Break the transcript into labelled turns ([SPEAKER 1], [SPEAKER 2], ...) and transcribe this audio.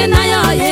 [SPEAKER 1] tena yoye